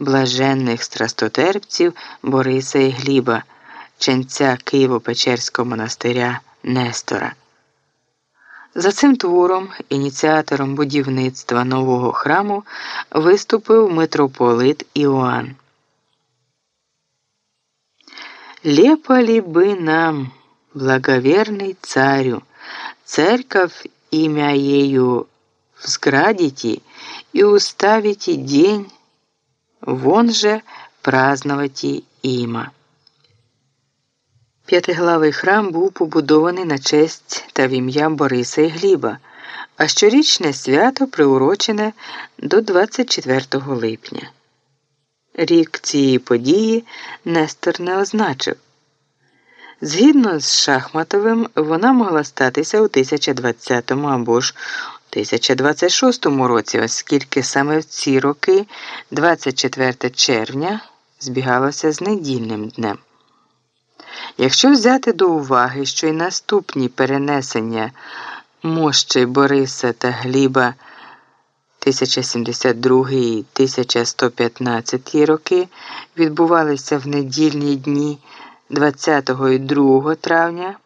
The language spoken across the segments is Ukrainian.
блаженних страстотерпців Бориса і Гліба, ченця Києво-Печерського монастиря Нестора. За цим твором, ініціатором будівництва нового храму, виступив митрополит Іоанн. Лепо ли бы нам, благоверный царю, церковь имя ею и уставите день, вон же праздновати іма. П'ятиглавий храм був побудований на честь та в ім'я Бориса і Гліба, а щорічне свято приурочене до 24 липня. Рік цієї події Нестор не означив. Згідно з Шахматовим, вона могла статися у 1020 або ж 1026 році, оскільки саме в ці роки, 24 червня, збігалося з недільним днем. Якщо взяти до уваги, що й наступні перенесення мощей Бориса та Гліба 1072 1115 роки відбувалися в недільні дні 20 і 2 травня,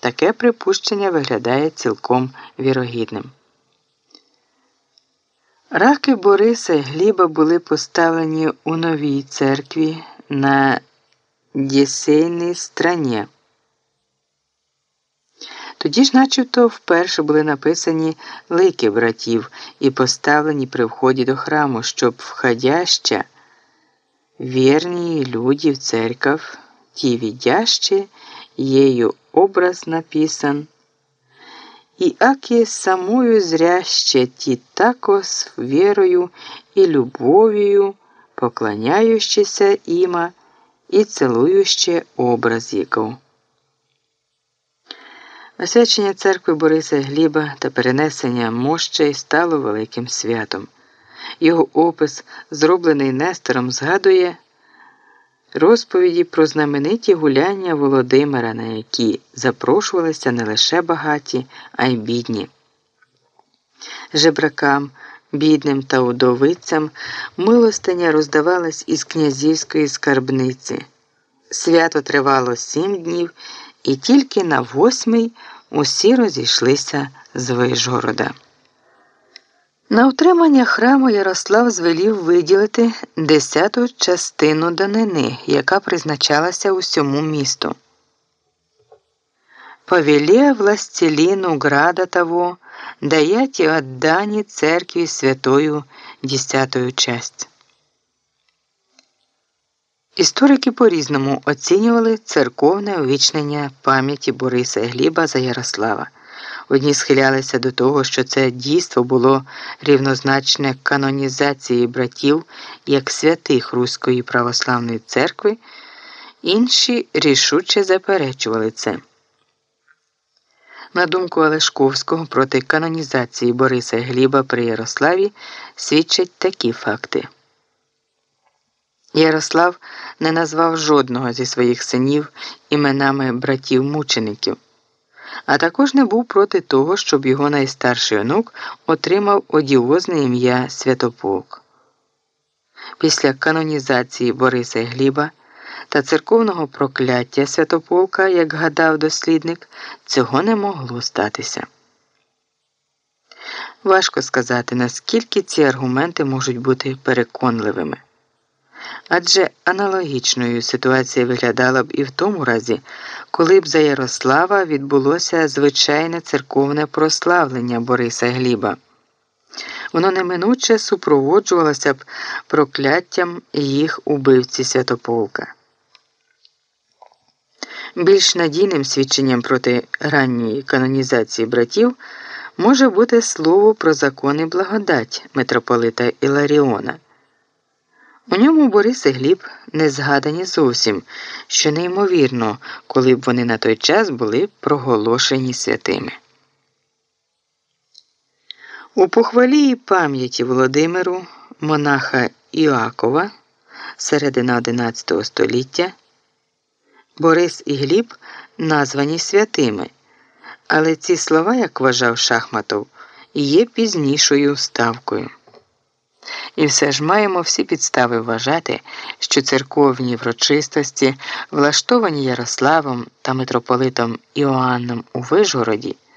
таке припущення виглядає цілком вірогідним. Раки Бориса і Гліба були поставлені у новій церкві на Дєсейній страні. Тоді ж, начебто, вперше були написані лики братів і поставлені при вході до храму, щоб входяща вірні люди в церковь, ті видящі, ею образ написан, и аки самую зряще ті такос верою і любов'ю, поклоняющися іма і цілующе образіков. Освячення церкви Бориса Гліба та перенесення мощей стало великим святом. Його опис, зроблений Нестором, згадує розповіді про знамениті гуляння Володимира, на які запрошувалися не лише багаті, а й бідні. Жебракам, бідним та удовицям милостиня роздавалась із князівської скарбниці. Свято тривало сім днів, і тільки на восьмий усі розійшлися з Вижгорода. На утримання храму Ярослав звелів виділити десяту частину данини, яка призначалася усьому місту. Повеле властелину града того даять и церкви святою десятую часть. Історики по-різному оцінювали церковне увічнення пам'яті Бориса Гліба за Ярослава. Одні схилялися до того, що це дійство було рівнозначне канонізації братів як святих Руської православної церкви, інші рішуче заперечували це. На думку Олешковського, проти канонізації Бориса Гліба при Ярославі свідчать такі факти. Ярослав не назвав жодного зі своїх синів іменами братів мучеників а також не був проти того, щоб його найстарший онук отримав одіозне ім'я Святополк. Після канонізації Бориса і Гліба та церковного прокляття Святополка, як гадав дослідник, цього не могло статися. Важко сказати, наскільки ці аргументи можуть бути переконливими. Адже аналогічною ситуація виглядала б і в тому разі, коли б за Ярослава відбулося звичайне церковне прославлення Бориса Гліба. Воно неминуче супроводжувалося б прокляттям їх убивці Святополка. Більш надійним свідченням проти ранньої канонізації братів може бути слово про закони благодать митрополита Іларіона. У ньому Борис і Гліб не згадані зовсім, що неймовірно, коли б вони на той час були проголошені святими. У похвалі і пам'яті Володимиру, монаха Іакова, середина XI століття, Борис і Гліб названі святими, але ці слова, як вважав Шахматов, є пізнішою ставкою. І все ж маємо всі підстави вважати, що церковні врочистості, влаштовані Ярославом та митрополитом Іоанном у Вижгороді,